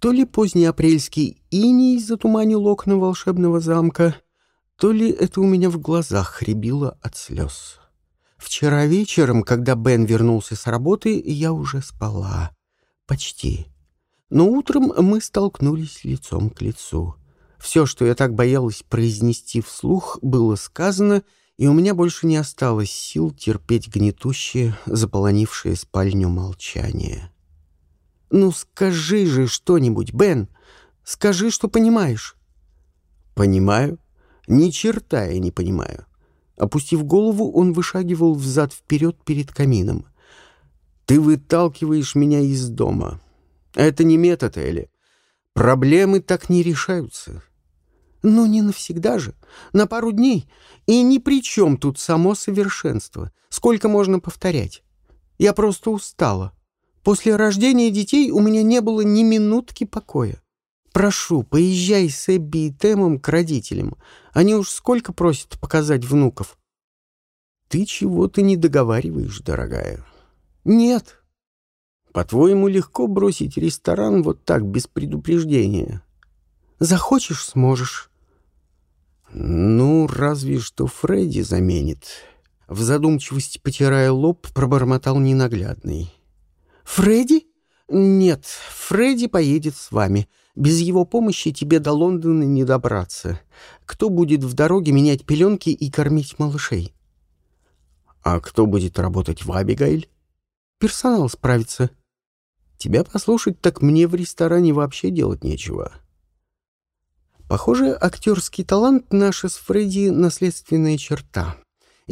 То ли поздний апрельский иней затуманил окна волшебного замка, то ли это у меня в глазах рябило от слез. Вчера вечером, когда Бен вернулся с работы, я уже спала. Почти. Но утром мы столкнулись лицом к лицу. Все, что я так боялась произнести вслух, было сказано, и у меня больше не осталось сил терпеть гнетущее, заполонившее спальню молчание. «Ну скажи же что-нибудь, Бен! Скажи, что понимаешь!» «Понимаю. Ни черта я не понимаю». Опустив голову, он вышагивал взад-вперед перед камином. «Ты выталкиваешь меня из дома. Это не метод, Элли. Проблемы так не решаются. Но не навсегда же, на пару дней. И ни при чем тут само совершенство. Сколько можно повторять? Я просто устала. После рождения детей у меня не было ни минутки покоя. Прошу, поезжай с Эбби и Темом к родителям. Они уж сколько просят показать внуков. Ты чего-то не договариваешь, дорогая. Нет. По-твоему, легко бросить ресторан вот так, без предупреждения? Захочешь — сможешь. «Ну, разве что Фредди заменит». В задумчивости, потирая лоб, пробормотал ненаглядный. «Фредди? Нет, Фредди поедет с вами. Без его помощи тебе до Лондона не добраться. Кто будет в дороге менять пеленки и кормить малышей?» «А кто будет работать в Абигайль?» «Персонал справится». «Тебя послушать, так мне в ресторане вообще делать нечего». Похоже, актерский талант — наша с Фредди наследственная черта.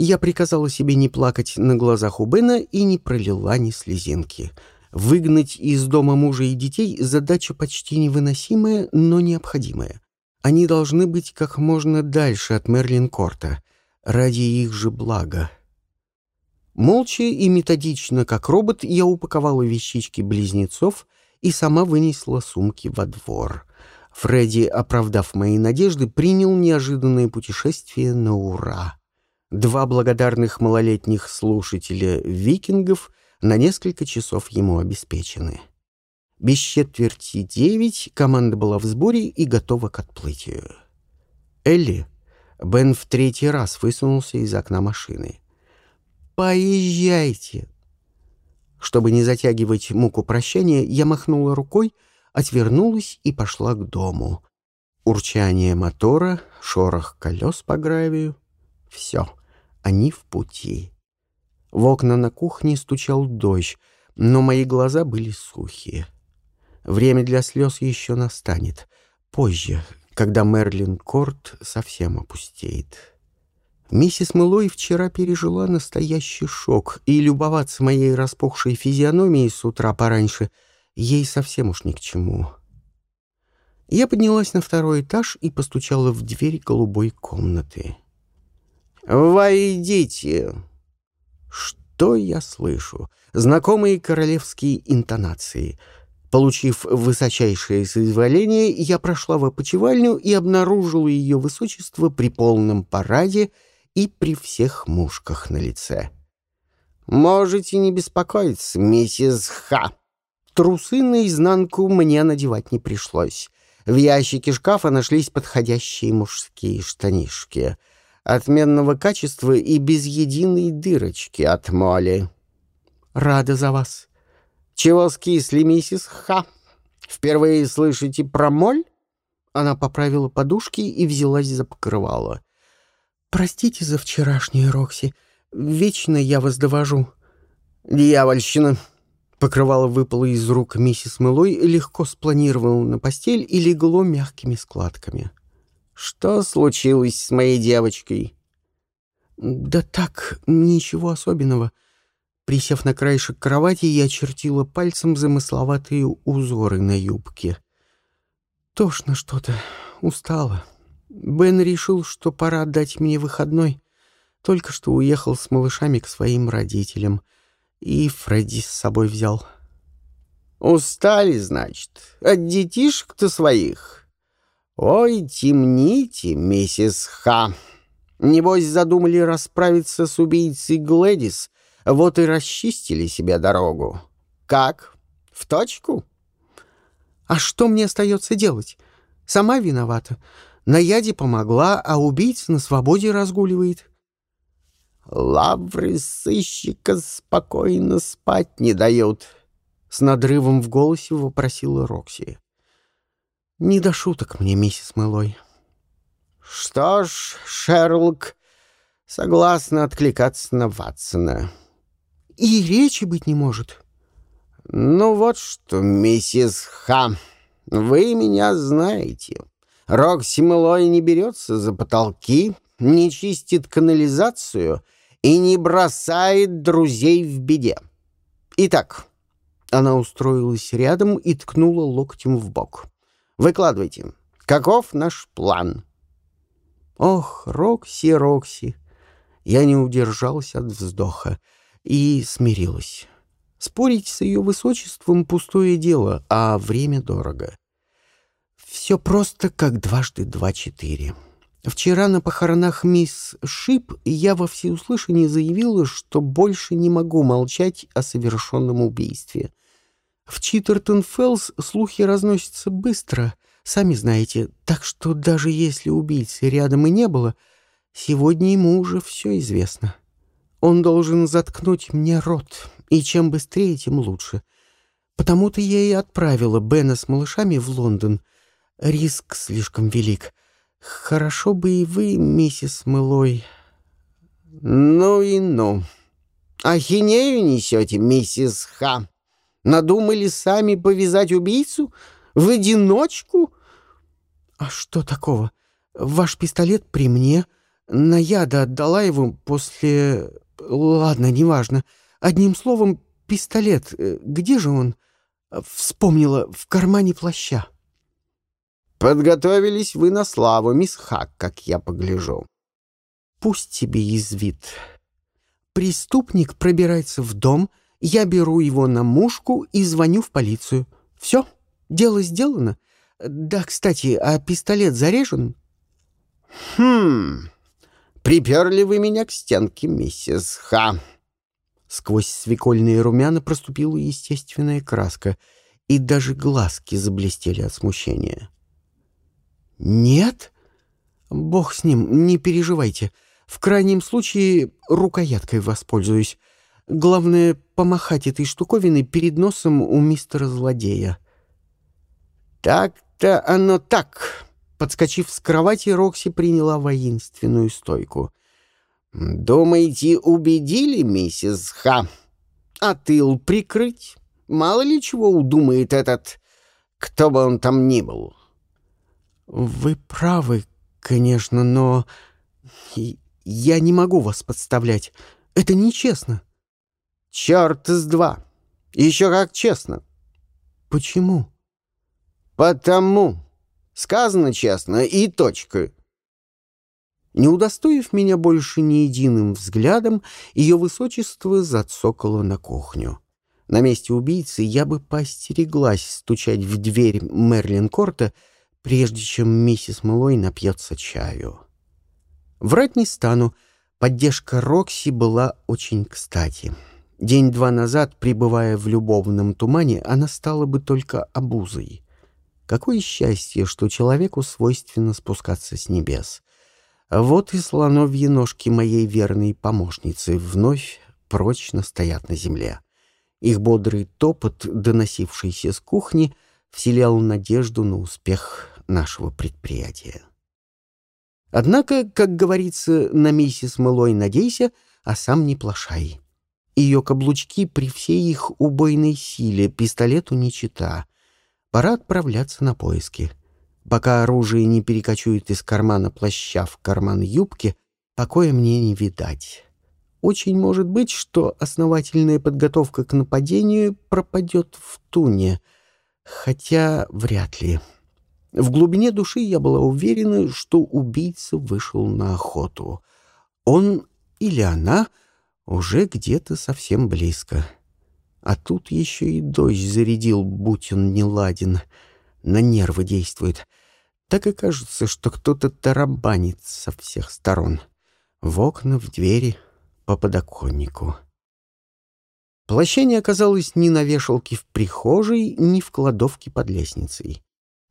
Я приказала себе не плакать на глазах у Бена и не пролила ни слезинки. Выгнать из дома мужа и детей — задача почти невыносимая, но необходимая. Они должны быть как можно дальше от Мерлин-Корта, ради их же блага. Молча и методично, как робот, я упаковала вещички близнецов и сама вынесла сумки во двор — Фредди, оправдав мои надежды, принял неожиданное путешествие на ура. Два благодарных малолетних слушателя викингов на несколько часов ему обеспечены. Без четверти девять команда была в сборе и готова к отплытию. Элли, Бен в третий раз высунулся из окна машины. «Поезжайте!» Чтобы не затягивать муку прощания, я махнула рукой, отвернулась и пошла к дому. Урчание мотора, шорох колес по гравию — все, они в пути. В окна на кухне стучал дождь, но мои глаза были сухие. Время для слез еще настанет. Позже, когда Мерлин Корт совсем опустеет. Миссис Мэлой вчера пережила настоящий шок, и любоваться моей распухшей физиономией с утра пораньше — ей совсем уж ни к чему. Я поднялась на второй этаж и постучала в дверь голубой комнаты. «Войдите!» Что я слышу? Знакомые королевские интонации. Получив высочайшее соизволение, я прошла в опочивальню и обнаружила ее высочество при полном параде и при всех мушках на лице. «Можете не беспокоиться, миссис Ха», Трусы наизнанку мне надевать не пришлось. В ящике шкафа нашлись подходящие мужские штанишки. Отменного качества и без единой дырочки от моли. Рада за вас. Чего скисли, миссис Ха? Впервые слышите про моль? Она поправила подушки и взялась за покрывало. «Простите за вчерашнее, Рокси. Вечно я вас довожу». «Дьявольщина!» Покрывало выпало из рук миссис Мэлой, легко спланировало на постель и легло мягкими складками. «Что случилось с моей девочкой?» «Да так, ничего особенного». Присев на краешек кровати, я чертила пальцем замысловатые узоры на юбке. Тошно что-то, устала. Бен решил, что пора отдать мне выходной. Только что уехал с малышами к своим родителям — и Фредди с собой взял. «Устали, значит, от детишек-то своих? Ой, темните, миссис Ха. Небось, задумали расправиться с убийцей Глэдис, вот и расчистили себе дорогу. Как? В точку?» А что мне остается делать? Сама виновата. На яде помогла, а убийца на свободе разгуливает. Лавры сыщика спокойно спать не дают. С надрывом в голосе вопросила Рокси. Не до шуток мне, миссис Мэлой. Что ж, Шерлок, согласна откликаться на Ватсона. И речи быть не может. Ну вот что, миссис Ха, вы меня знаете. Рокси Мэлой не берется за потолки, не чистит канализацию и не бросает друзей в беде. Итак, она устроилась рядом и ткнула локтем в бок. Выкладывайте. Каков наш план? Ох, Рокси, Рокси. Я не удержался от вздоха и смирилась. Спорить с ее высочеством — пустое дело, а время дорого. Все просто как дважды два четыре. Вчера на похоронах мисс Шип я во всеуслышание заявила, что больше не могу молчать о совершенном убийстве. В Читтертон-Феллс слухи разносятся быстро, сами знаете, так что даже если убийцы рядом и не было, сегодня ему уже все известно. Он должен заткнуть мне рот, и чем быстрее, тем лучше. Потому-то я и отправила Бена с малышами в Лондон. Риск слишком велик. Хорошо бы и вы, миссис Мылой. Ну и ну. Ахинею несете, миссис Ха. Надумали сами повязать убийцу? В одиночку? А что такого? Ваш пистолет при мне. Наяда отдала его после... Ладно, неважно. Одним словом, пистолет. Где же он? Вспомнила, в кармане плаща. Подготовились вы на славу, мисс Хак, как я погляжу. Пусть тебе язвит. Преступник пробирается в дом, я беру его на мушку и звоню в полицию. Все, дело сделано. Да, кстати, а пистолет зарежен? Хм, приперли вы меня к стенке, миссис Ха. Сквозь свекольные румяна проступила естественная краска, и даже глазки заблестели от смущения. «Нет? Бог с ним, не переживайте. В крайнем случае рукояткой воспользуюсь. Главное, помахать этой штуковиной перед носом у мистера-злодея. «Так-то оно так!» Подскочив с кровати, Рокси приняла воинственную стойку. «Думаете, убедили миссис Ха? А тыл прикрыть? Мало ли чего удумает этот, кто бы он там ни был». «Вы правы, конечно, но я не могу вас подставлять. Это нечестно». Черт с два. Еще как честно. Почему? Потому. Сказано честно и точка. Не удостоив меня больше ни единым взглядом, ее высочество зацокало на кухню. На месте убийцы я бы поостереглась стучать в дверь Мерлин Корта, прежде чем миссис Мэлой напьется чаю. Врать не стану, поддержка Рокси была очень кстати. День-два назад, пребывая в любовном тумане, она стала бы только обузой. Какое счастье, что человеку свойственно спускаться с небес. Вот и слоновьи ножки моей верной помощницы вновь прочно стоят на земле. Их бодрый топот, доносившийся с кухни, вселял надежду на успех нашего предприятия. Однако, как говорится, на миссис Мэлой надейся, а сам не плашай. Ее каблучки при всей их убойной силе пистолету не чита. Пора отправляться на поиски. Пока оружие не перекочует из кармана плаща в карман юбки, покоя мне не видать. Очень может быть, что основательная подготовка к нападению пропадет в туне, хотя вряд ли. В глубине души я была уверена, что убийца вышел на охоту. Он или она — уже где-то совсем близко. А тут еще и дождь зарядил, будь он не ладен. На нервы действует. Так и кажется, что кто-то тарабанит со всех сторон. В окна, в двери, по подоконнику. Плаща не оказалось ни на вешалке в прихожей, ни в кладовке под лестницей.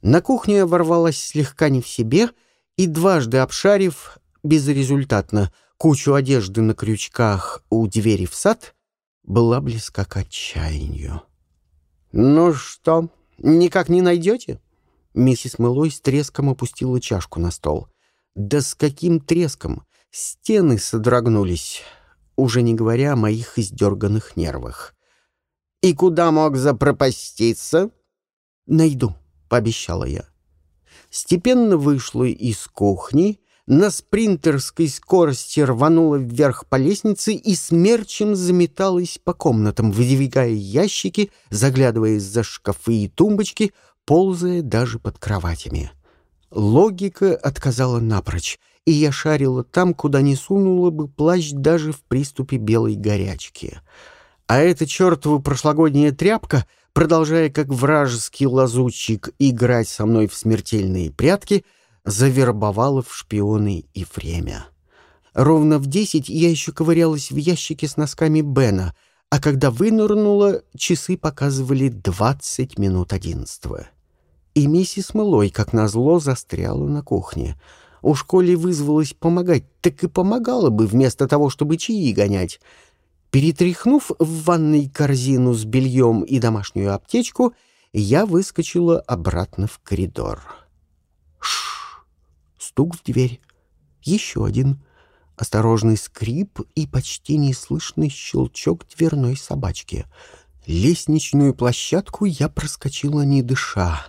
На кухню я ворвалась слегка не в себе и, дважды обшарив, безрезультатно, кучу одежды на крючках у двери в сад, была близка к отчаянию. «Ну что, никак не найдете?» Миссис Мэлой с треском опустила чашку на стол. «Да с каким треском? Стены содрогнулись, уже не говоря о моих издерганных нервах. «И куда мог запропаститься?» «Найду», — пообещала я. Степенно вышла из кухни, на спринтерской скорости рванула вверх по лестнице и смерчем заметалась по комнатам, выдвигая ящики, заглядывая за шкафы и тумбочки, ползая даже под кроватями. Логика отказала напрочь, и я шарила там, куда не сунула бы плащ даже в приступе белой горячки. А эта чертова прошлогодняя тряпка, продолжая как вражеский лазутчик играть со мной в смертельные прятки, завербовала в шпионы и время. Ровно в десять я еще ковырялась в ящике с носками Бена, а когда вынырнула, часы показывали двадцать минут одиннадцатого. И миссис Мэлой, как назло, застряла на кухне — Уж коли вызвалась помогать, так и помогала бы вместо того, чтобы чаи гонять. Перетряхнув в ванной корзину с бельем и домашнюю аптечку, я выскочила обратно в коридор. Стук в дверь. Еще один. Осторожный скрип и почти неслышный щелчок дверной собачки. Лестничную площадку я проскочила не дыша.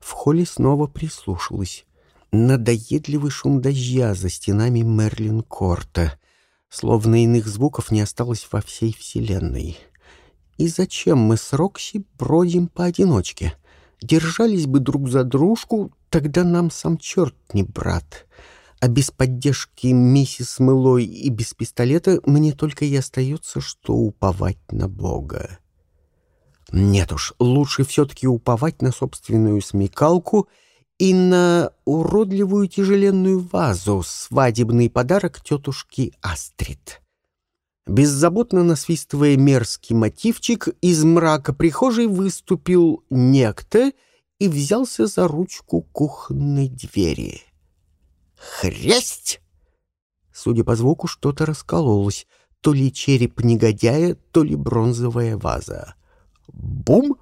В холле снова прислушалась надоедливый шум дождя за стенами Мерлин-Корта, словно иных звуков не осталось во всей вселенной. И зачем мы с Рокси бродим поодиночке? Держались бы друг за дружку, тогда нам сам черт не брат. А без поддержки миссис Мылой и без пистолета мне только и остается, что уповать на Бога. Нет уж, лучше все-таки уповать на собственную смекалку — и на уродливую тяжеленную вазу свадебный подарок тетушки Астрид. Беззаботно насвистывая мерзкий мотивчик, из мрака прихожей выступил некто и взялся за ручку кухонной двери. «Хресть!» Судя по звуку, что-то раскололось, то ли череп негодяя, то ли бронзовая ваза. «Бум!»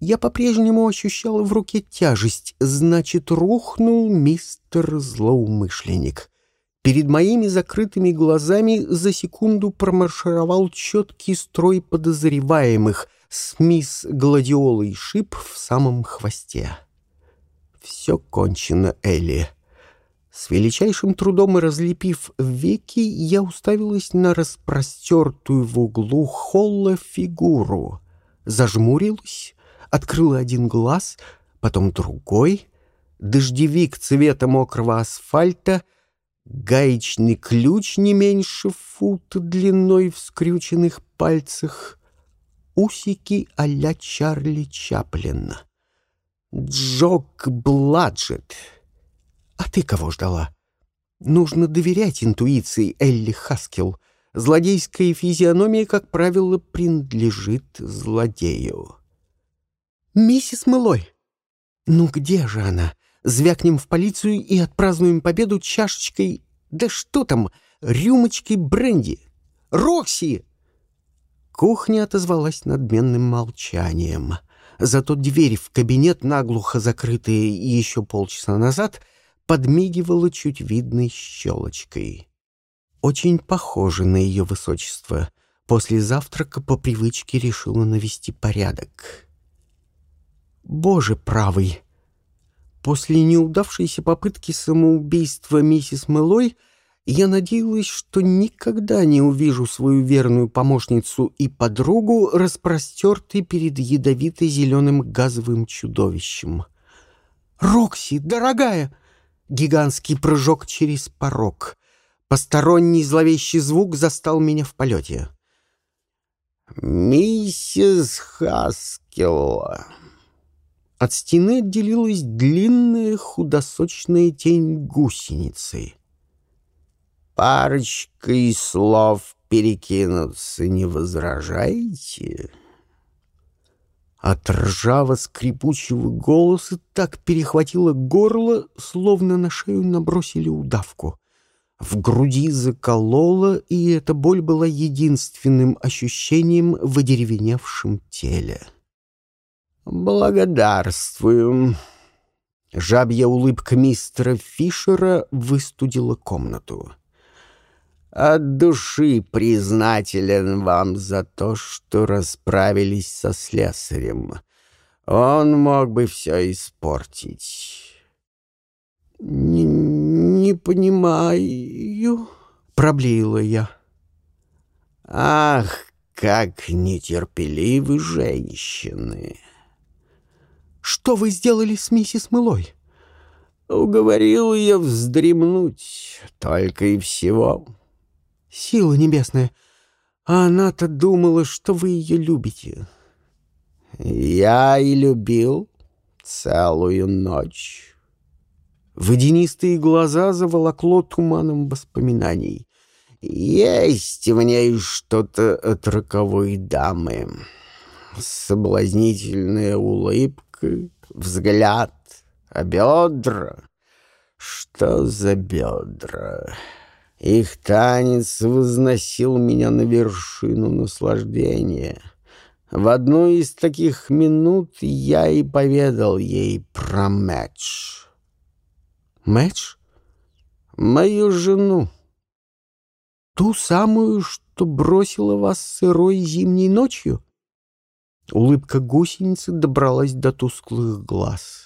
Я по-прежнему ощущала в руке тяжесть, значит, рухнул мистер злоумышленник. Перед моими закрытыми глазами за секунду промаршировал четкий строй подозреваемых с мисс Гладиолой Шип в самом хвосте. Все кончено, Элли. С величайшим трудом разлепив веки, я уставилась на распростертую в углу холла фигуру, зажмурилась открыла один глаз, потом другой, дождевик цвета мокрого асфальта, гаечный ключ не меньше фута длиной в скрюченных пальцах, усики а-ля Чарли Чаплина. Джок Бладжет. А ты кого ждала? Нужно доверять интуиции Элли Хаскел. Злодейская физиономия, как правило, принадлежит злодею. «Миссис Мылой!» «Ну где же она? Звякнем в полицию и отпразднуем победу чашечкой... Да что там, рюмочкой бренди! Рокси!» Кухня отозвалась надменным молчанием. Зато дверь в кабинет, наглухо закрытая еще полчаса назад, подмигивала чуть видной щелочкой. Очень похоже на ее высочество. После завтрака по привычке решила навести порядок. Боже правый! После неудавшейся попытки самоубийства миссис Мэлой я надеялась, что никогда не увижу свою верную помощницу и подругу, распростертой перед ядовито-зеленым газовым чудовищем. «Рокси, дорогая!» Гигантский прыжок через порог. Посторонний зловещий звук застал меня в полете. «Миссис Хаскелла!» От стены отделилась длинная худосочная тень гусеницы. Парочкой слов перекинуться не возражаете?» От ржаво-скрипучего голоса так перехватило горло, словно на шею набросили удавку. В груди закололо, и эта боль была единственным ощущением в одеревеневшем теле. «Благодарствую!» Жабья улыбка мистера Фишера выстудила комнату. «От души признателен вам за то, что расправились со слесарем. Он мог бы все испортить». «Не, не понимаю», — проблеяла я. «Ах, как нетерпеливы женщины!» «Что вы сделали с миссис Мылой?» «Уговорил ее вздремнуть, только и всего». «Сила небесная, а она-то думала, что вы ее любите». «Я и любил целую ночь». Водянистые глаза заволокло туманом воспоминаний. «Есть в ней что-то от роковой дамы. Соблазнительная улыбка, взгляд, а бедра... Что за бедра?» Их танец возносил меня на вершину наслаждения. В одну из таких минут я и поведал ей про матч. Мэтч? Мою жену. Ту самую, что бросила вас сырой зимней ночью? Улыбка гусеницы добралась до тусклых глаз.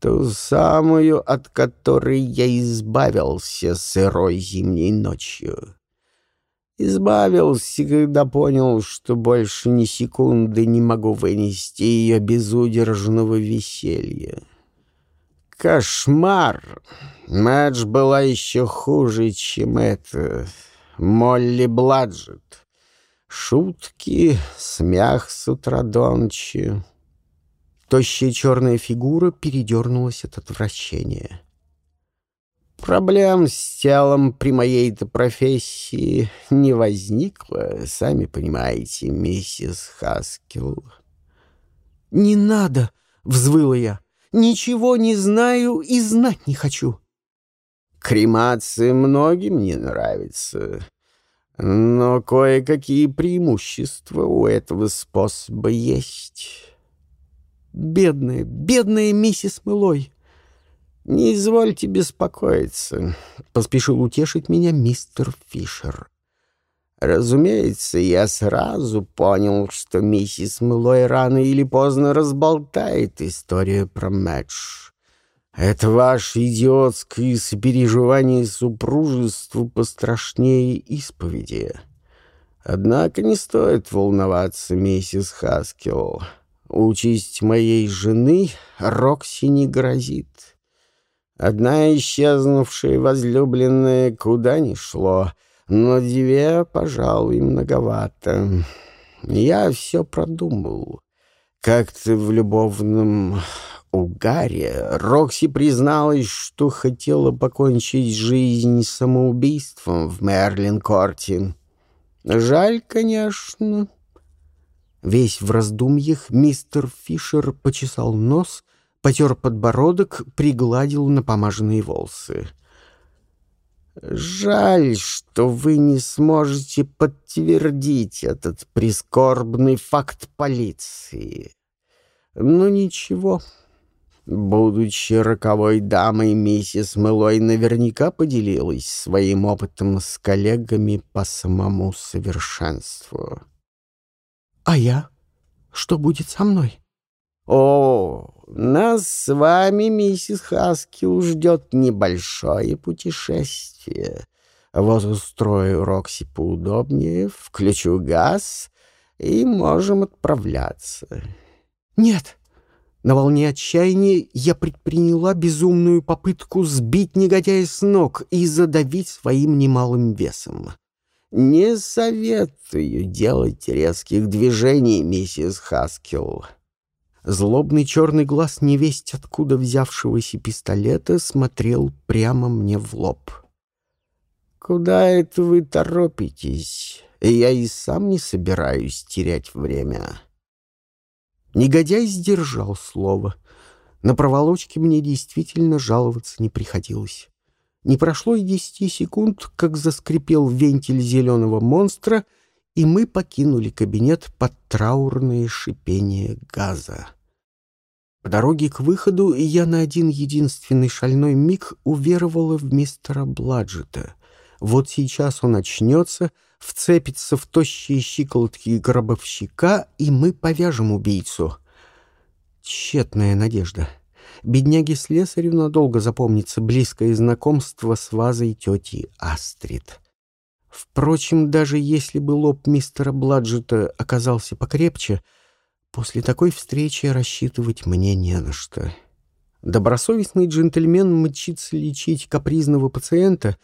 Ту самую, от которой я избавился сырой зимней ночью. Избавился, когда понял, что больше ни секунды не могу вынести ее безудержного веселья. Кошмар! Мэдж была еще хуже, чем это. Молли Бладжет. Шутки, смех с утра до ночи. Тощая черная фигура передернулась от отвращения. Проблем с телом при моей-то профессии не возникло, сами понимаете, миссис Хаскил. «Не надо!» — взвыла я. Ничего не знаю и знать не хочу. Кремация многим не нравится, но кое-какие преимущества у этого способа есть. Бедная, бедная миссис Мылой. Не извольте беспокоиться, поспешил утешить меня мистер Фишер. Разумеется, я сразу понял, что миссис Мэлой рано или поздно разболтает историю про Мэтч. Это ваше идиотское сопереживание супружеству пострашнее исповеди. Однако не стоит волноваться, миссис Хаскел. Участь моей жены Рокси не грозит. Одна исчезнувшая возлюбленная куда ни шло — но две, пожалуй, многовато. Я все продумал. Как-то в любовном угаре Рокси призналась, что хотела покончить жизнь самоубийством в Мерлин-Корте. Жаль, конечно. Весь в раздумьях мистер Фишер почесал нос, потер подбородок, пригладил напомаженные волосы. Жаль, что вы не сможете подтвердить этот прискорбный факт полиции. Но ничего. Будучи роковой дамой, миссис Мэлой наверняка поделилась своим опытом с коллегами по самому совершенству. «А я? Что будет со мной?» «О, нас с вами, миссис Хаскил, ждет небольшое путешествие. Вот устрою Рокси поудобнее, включу газ и можем отправляться». «Нет!» На волне отчаяния я предприняла безумную попытку сбить негодяя с ног и задавить своим немалым весом. «Не советую делать резких движений, миссис Хаскил. Злобный черный глаз невесть откуда взявшегося пистолета смотрел прямо мне в лоб. «Куда это вы торопитесь? Я и сам не собираюсь терять время». Негодяй сдержал слово. На проволочке мне действительно жаловаться не приходилось. Не прошло и десяти секунд, как заскрипел вентиль зеленого монстра, и мы покинули кабинет под траурное шипение газа. По дороге к выходу я на один единственный шальной миг уверовала в мистера Бладжета. Вот сейчас он очнется, вцепится в тощие щиколотки гробовщика, и мы повяжем убийцу. Тщетная надежда. Бедняге слесарю надолго запомнится близкое знакомство с вазой тети Астрид. Впрочем, даже если бы лоб мистера Бладжета оказался покрепче, после такой встречи рассчитывать мне не на что. Добросовестный джентльмен мчится лечить капризного пациента,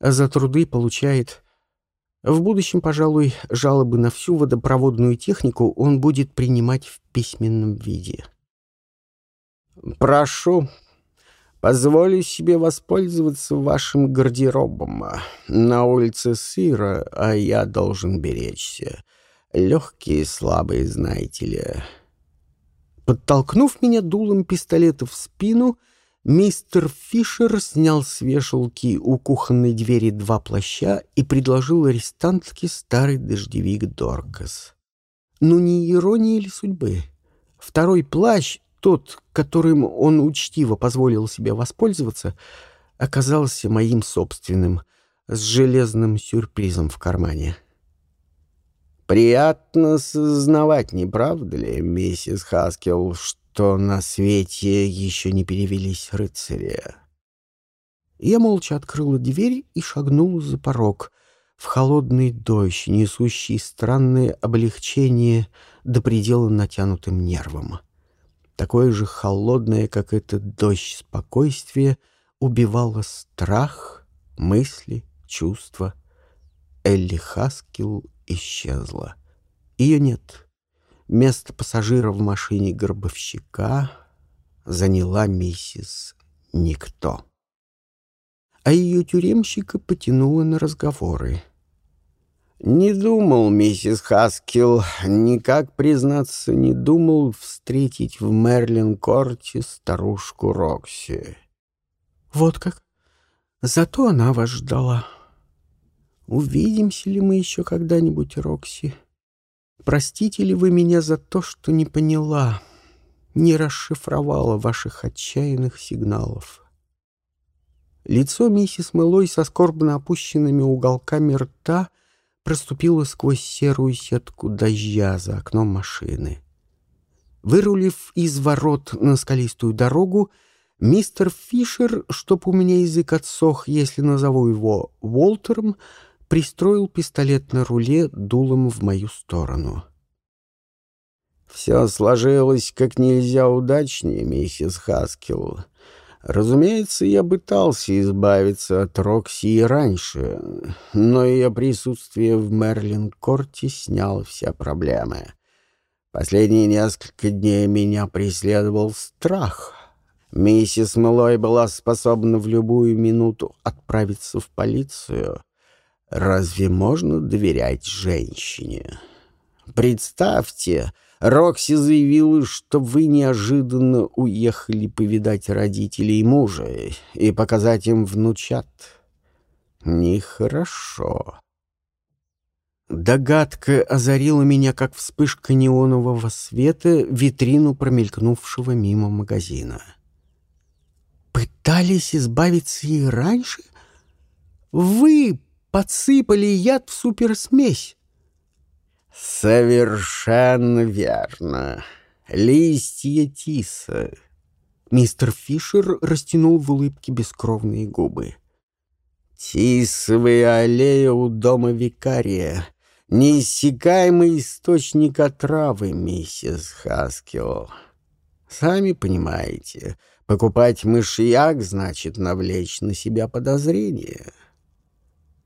а за труды получает... В будущем, пожалуй, жалобы на всю водопроводную технику он будет принимать в письменном виде. «Прошу, позволю себе воспользоваться вашим гардеробом. На улице сыро, а я должен беречься. Легкие, слабые, знаете ли». Подтолкнув меня дулом пистолета в спину, мистер Фишер снял с вешалки у кухонной двери два плаща и предложил арестантке старый дождевик Доркас. Ну не ирония ли судьбы? Второй плащ тот, которым он учтиво позволил себе воспользоваться, оказался моим собственным, с железным сюрпризом в кармане. «Приятно сознавать, не правда ли, миссис Хаскел, что на свете еще не перевелись рыцари?» Я молча открыла дверь и шагнула за порог в холодный дождь, несущий странное облегчение до предела натянутым нервом такое же холодное, как этот дождь спокойствие, убивало страх, мысли, чувства. Элли Хаскил исчезла. Ее нет. Место пассажира в машине гробовщика заняла миссис Никто. А ее тюремщика потянуло на разговоры. Не думал, миссис Хаскил, никак, признаться, не думал встретить в Мерлин-корте старушку Рокси. Вот как? Зато она вас ждала. Увидимся ли мы еще когда-нибудь, Рокси? Простите ли вы меня за то, что не поняла, не расшифровала ваших отчаянных сигналов? Лицо миссис Мэлой со скорбно опущенными уголками рта — проступила сквозь серую сетку дождя за окном машины. Вырулив из ворот на скалистую дорогу, мистер Фишер, чтоб у меня язык отсох, если назову его Уолтером, пристроил пистолет на руле дулом в мою сторону. «Все сложилось как нельзя удачнее, миссис Хаскилл. Разумеется, я пытался избавиться от Рокси и раньше, но ее присутствие в Мерлин-корте сняло все проблемы. Последние несколько дней меня преследовал страх. Миссис Мэлой была способна в любую минуту отправиться в полицию. Разве можно доверять женщине? Представьте, Рокси заявила, что вы неожиданно уехали повидать родителей мужа и показать им внучат. Нехорошо. Догадка озарила меня, как вспышка неонового света витрину промелькнувшего мимо магазина. Пытались избавиться и раньше? Вы подсыпали яд в суперсмесь. «Совершенно верно. Листья тиса». Мистер Фишер растянул в улыбке бескровные губы. «Тисовая аллея у дома викария. Неиссякаемый источник отравы, миссис Хаскил. Сами понимаете, покупать мышьяк значит навлечь на себя подозрения».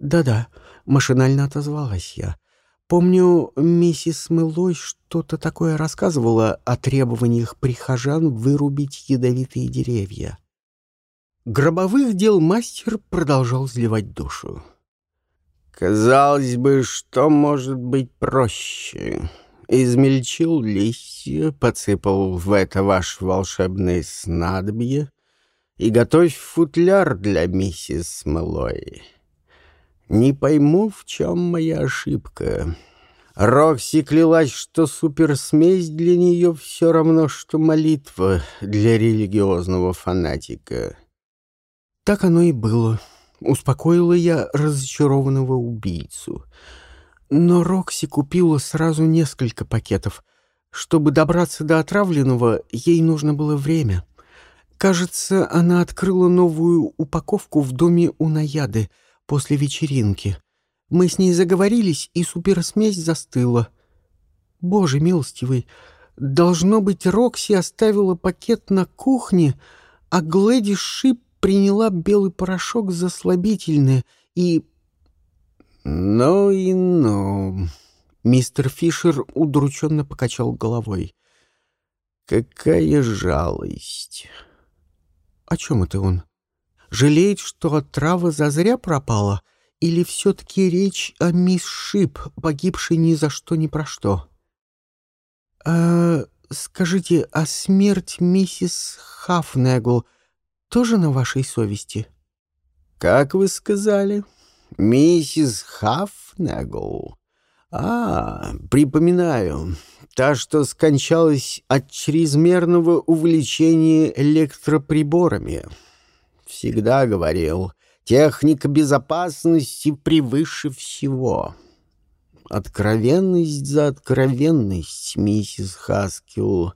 «Да-да», — машинально отозвалась я. Помню, миссис Мэлой что-то такое рассказывала о требованиях прихожан вырубить ядовитые деревья. Гробовых дел мастер продолжал сливать душу. Казалось бы, что может быть проще? Измельчил листья, подсыпал в это ваше волшебное снадобье и готовь футляр для миссис Мэлой. Не пойму, в чем моя ошибка. Рокси клялась, что суперсмесь для нее все равно, что молитва для религиозного фанатика. Так оно и было. Успокоила я разочарованного убийцу. Но Рокси купила сразу несколько пакетов. Чтобы добраться до отравленного, ей нужно было время. Кажется, она открыла новую упаковку в доме у Наяды после вечеринки — мы с ней заговорились, и суперсмесь застыла. Боже милостивый, должно быть, Рокси оставила пакет на кухне, а Глэди Шип приняла белый порошок за слабительное и... «Ну и ну...» Мистер Фишер удрученно покачал головой. «Какая жалость!» «О чем это он? Жалеет, что отрава зазря пропала?» Или все-таки речь о мисс Шип, погибшей ни за что ни про что? А, скажите, а смерть миссис Хафнегл тоже на вашей совести? Как вы сказали? Миссис Хафнегл? А, припоминаю. Та, что скончалась от чрезмерного увлечения электроприборами. Всегда говорил, Техника безопасности превыше всего. Откровенность за откровенность, миссис Хаскил.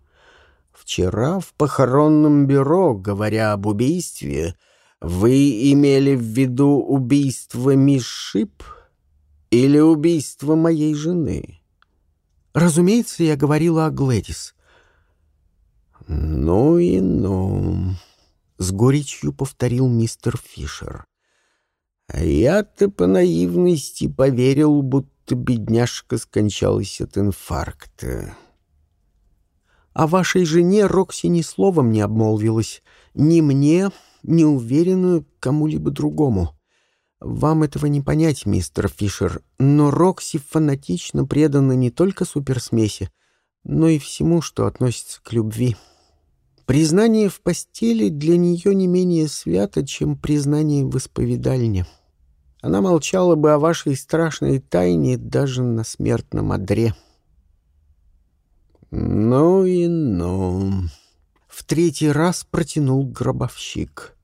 Вчера в похоронном бюро, говоря об убийстве, вы имели в виду убийство мисс Шип или убийство моей жены? Разумеется, я говорила о Глэдис. Ну и ну, с горечью повторил мистер Фишер. А я-то по наивности поверил, будто бедняжка скончалась от инфаркта. О вашей жене Рокси ни словом не обмолвилась. Ни мне, ни уверенную кому-либо другому. Вам этого не понять, мистер Фишер, но Рокси фанатично предана не только суперсмеси, но и всему, что относится к любви. Признание в постели для нее не менее свято, чем признание в исповедальне. Она молчала бы о вашей страшной тайне даже на смертном одре. Ну и ну. В третий раз протянул гробовщик.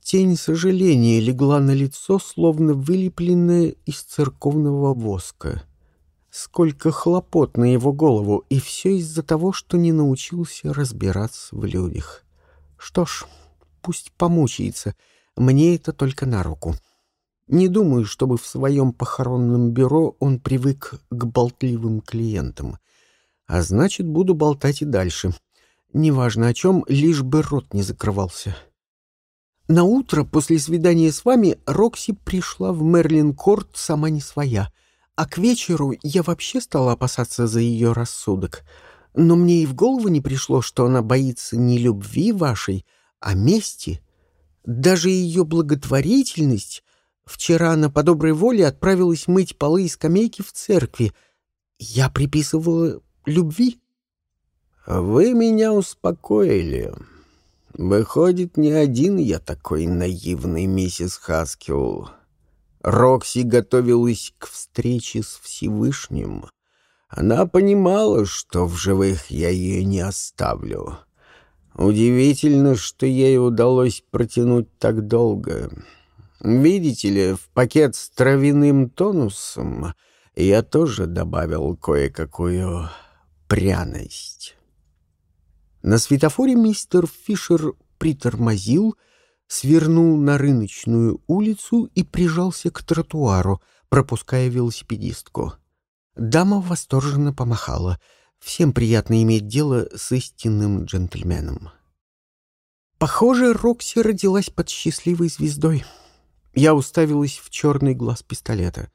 Тень сожаления легла на лицо, словно вылепленная из церковного воска. Сколько хлопот на его голову, и все из-за того, что не научился разбираться в людях. Что ж, пусть помучается, мне это только на руку. Не думаю, чтобы в своем похоронном бюро он привык к болтливым клиентам. А значит, буду болтать и дальше. Неважно о чем, лишь бы рот не закрывался. На утро после свидания с вами Рокси пришла в Мерлин-Корт сама не своя — а к вечеру я вообще стала опасаться за ее рассудок. Но мне и в голову не пришло, что она боится не любви вашей, а мести. Даже ее благотворительность... Вчера она по доброй воле отправилась мыть полы и скамейки в церкви. Я приписывала любви. «Вы меня успокоили. Выходит, не один я такой наивный, миссис Хаскилл. Рокси готовилась к встрече с Всевышним. Она понимала, что в живых я ее не оставлю. Удивительно, что ей удалось протянуть так долго. Видите ли, в пакет с травяным тонусом я тоже добавил кое-какую пряность. На светофоре мистер Фишер притормозил свернул на рыночную улицу и прижался к тротуару, пропуская велосипедистку. Дама восторженно помахала. Всем приятно иметь дело с истинным джентльменом. Похоже, Рокси родилась под счастливой звездой. Я уставилась в черный глаз пистолета.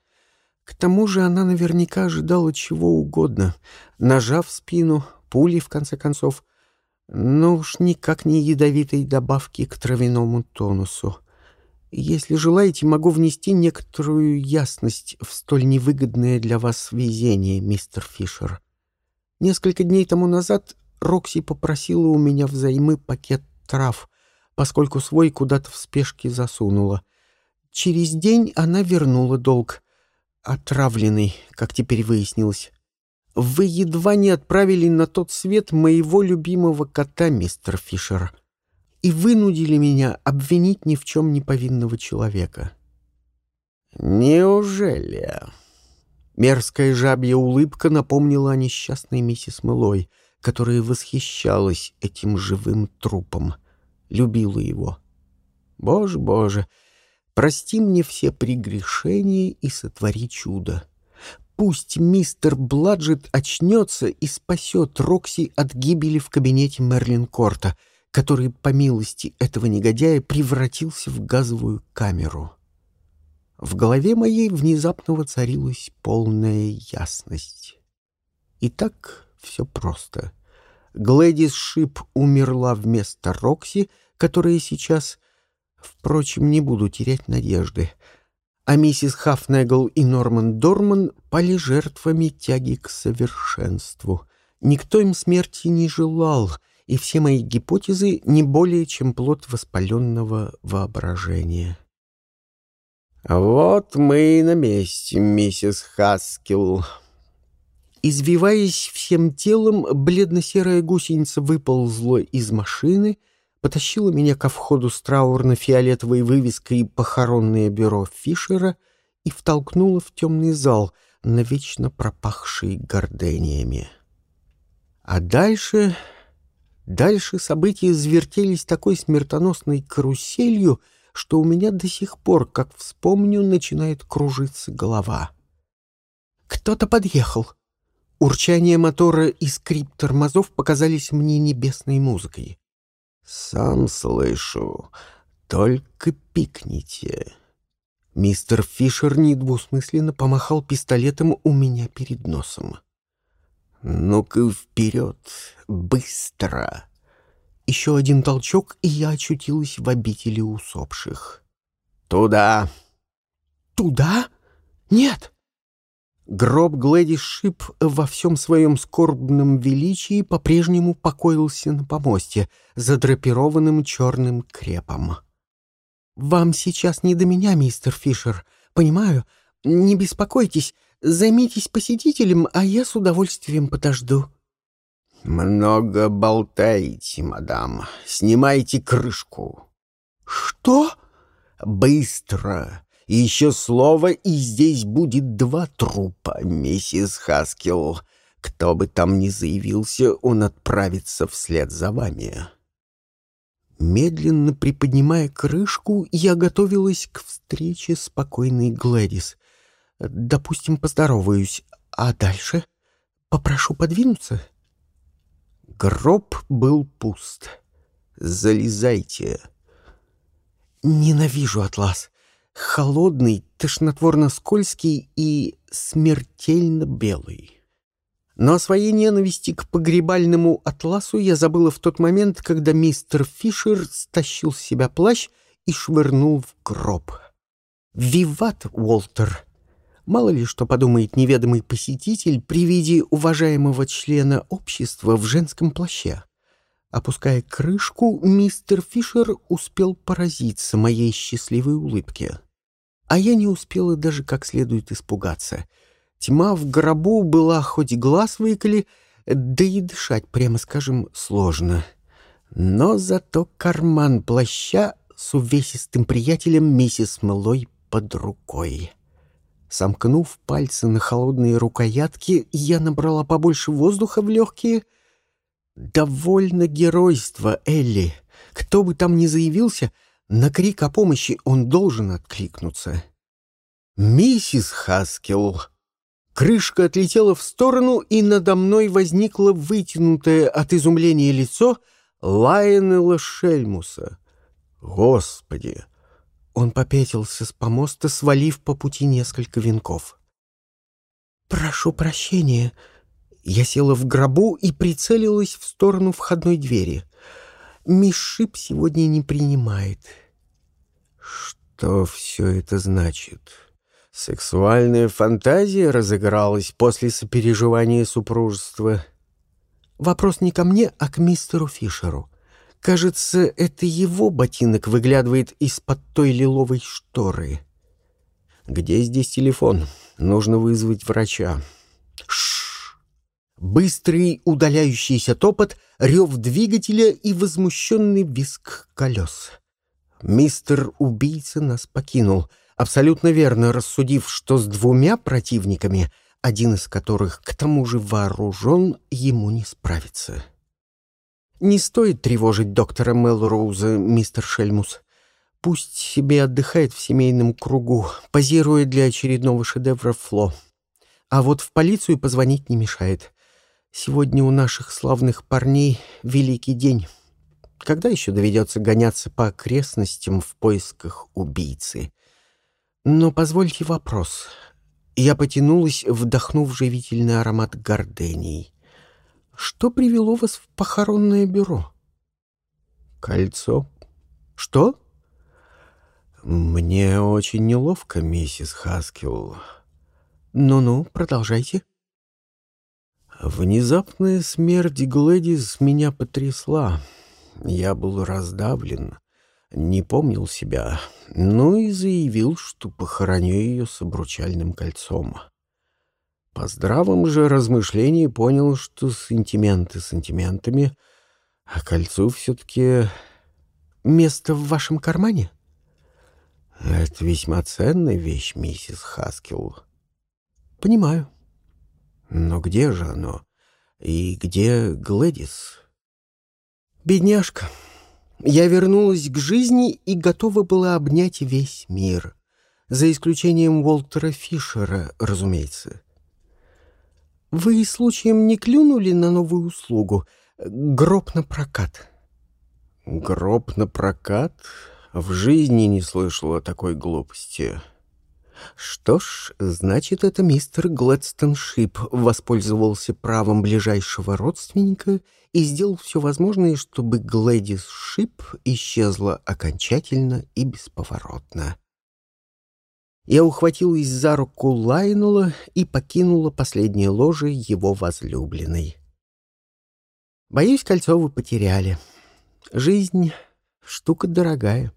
К тому же она наверняка ожидала чего угодно. Ножа в спину, пули, в конце концов, но уж никак не ядовитой добавки к травяному тонусу. Если желаете, могу внести некоторую ясность в столь невыгодное для вас везение, мистер Фишер. Несколько дней тому назад Рокси попросила у меня взаймы пакет трав, поскольку свой куда-то в спешке засунула. Через день она вернула долг. Отравленный, как теперь выяснилось. Вы едва не отправили на тот свет моего любимого кота, мистер Фишер и вынудили меня обвинить ни в чем не повинного человека. «Неужели?» Мерзкая жабья улыбка напомнила о несчастной миссис Мэлой, которая восхищалась этим живым трупом, любила его. «Боже, Боже, прости мне все прегрешения и сотвори чудо. Пусть мистер Бладжет очнется и спасет Рокси от гибели в кабинете Мерлин Корта — который, по милости этого негодяя, превратился в газовую камеру. В голове моей внезапно воцарилась полная ясность. И так все просто. Глэдис Шип умерла вместо Рокси, которая сейчас... Впрочем, не буду терять надежды. А миссис Хафнегл и Норман Дорман пали жертвами тяги к совершенству. Никто им смерти не желал — и все мои гипотезы не более чем плод воспаленного воображения. «Вот мы и на месте, миссис Хаскил». Извиваясь всем телом, бледно-серая гусеница выползла из машины, потащила меня ко входу с траурно-фиолетовой вывеской «Похоронное бюро Фишера» и втолкнула в темный зал, навечно пропахший гордениями. А дальше Дальше события завертелись такой смертоносной каруселью, что у меня до сих пор, как вспомню, начинает кружиться голова. Кто-то подъехал. Урчание мотора и скрип тормозов показались мне небесной музыкой. «Сам слышу. Только пикните». Мистер Фишер недвусмысленно помахал пистолетом у меня перед носом. «Ну-ка вперед, быстро!» Еще один толчок, и я очутилась в обители усопших. «Туда!» «Туда? Нет!» Гроб Глэдис Шип во всем своем скорбном величии по-прежнему покоился на помосте, задрапированным черным крепом. «Вам сейчас не до меня, мистер Фишер. Понимаю. Не беспокойтесь, Займитесь посетителем, а я с удовольствием подожду». «Много болтаете, мадам. Снимайте крышку». «Что?» «Быстро. Еще слово, и здесь будет два трупа, миссис Хаскел. Кто бы там ни заявился, он отправится вслед за вами». Медленно приподнимая крышку, я готовилась к встрече с покойной Глэдис. Допустим, поздороваюсь. А дальше? Попрошу подвинуться? Гроб был пуст. Залезайте. Ненавижу атлас. Холодный, тошнотворно-скользкий и смертельно белый. Но о своей ненависти к погребальному атласу я забыла в тот момент, когда мистер Фишер стащил с себя плащ и швырнул в гроб. «Виват, Уолтер!» Мало ли что подумает неведомый посетитель при виде уважаемого члена общества в женском плаще. Опуская крышку, мистер Фишер успел поразиться моей счастливой улыбке. А я не успела даже как следует испугаться. Тьма в гробу была хоть глаз выколи, да и дышать, прямо скажем, сложно. Но зато карман плаща с увесистым приятелем миссис Мэлой под рукой. Сомкнув пальцы на холодные рукоятки, я набрала побольше воздуха в легкие. «Довольно геройство, Элли. Кто бы там ни заявился, на крик о помощи он должен откликнуться». «Миссис Хаскел!» Крышка отлетела в сторону, и надо мной возникло вытянутое от изумления лицо Лайонела Шельмуса. «Господи! Он попятился с помоста, свалив по пути несколько венков. «Прошу прощения». Я села в гробу и прицелилась в сторону входной двери. Мисс Шип сегодня не принимает. Что все это значит? Сексуальная фантазия разыгралась после сопереживания супружества. Вопрос не ко мне, а к мистеру Фишеру. Кажется, это его ботинок выглядывает из-под той лиловой шторы. Где здесь телефон? Нужно вызвать врача. Быстрый удаляющийся топот, рев двигателя и возмущенный виск колес. Мистер убийца нас покинул, абсолютно верно рассудив, что с двумя противниками, один из которых к тому же вооружен, ему не справиться. Не стоит тревожить доктора Мелроуза, мистер Шельмус. Пусть себе отдыхает в семейном кругу, позируя для очередного шедевра Фло. А вот в полицию позвонить не мешает. Сегодня у наших славных парней великий день. Когда еще доведется гоняться по окрестностям в поисках убийцы? Но позвольте вопрос. Я потянулась, вдохнув живительный аромат гордений. Что привело вас в похоронное бюро? Кольцо. Что? Мне очень неловко, миссис Хаскилл. Ну-ну, продолжайте. Внезапная смерть Глэдис меня потрясла. Я был раздавлен, не помнил себя, ну и заявил, что похороню ее с обручальным кольцом. По здравом же размышлении понял, что сантименты сантиментами, а кольцу все-таки место в вашем кармане? Это весьма ценная вещь, миссис Хаскилл. Понимаю. Но где же оно? И где Глэдис? Бедняжка. Я вернулась к жизни и готова была обнять весь мир. За исключением Уолтера Фишера, разумеется. Вы случаем не клюнули на новую услугу? Гроб на прокат. Гроб на прокат? В жизни не слышал о такой глупости. Что ж, значит, это мистер Глэдстон Шип воспользовался правом ближайшего родственника и сделал все возможное, чтобы Глэдис Шип исчезла окончательно и бесповоротно. Я ухватилась за руку Лайнела и покинула последнее ложе его возлюбленной. Боюсь, кольцо вы потеряли. Жизнь — штука дорогая.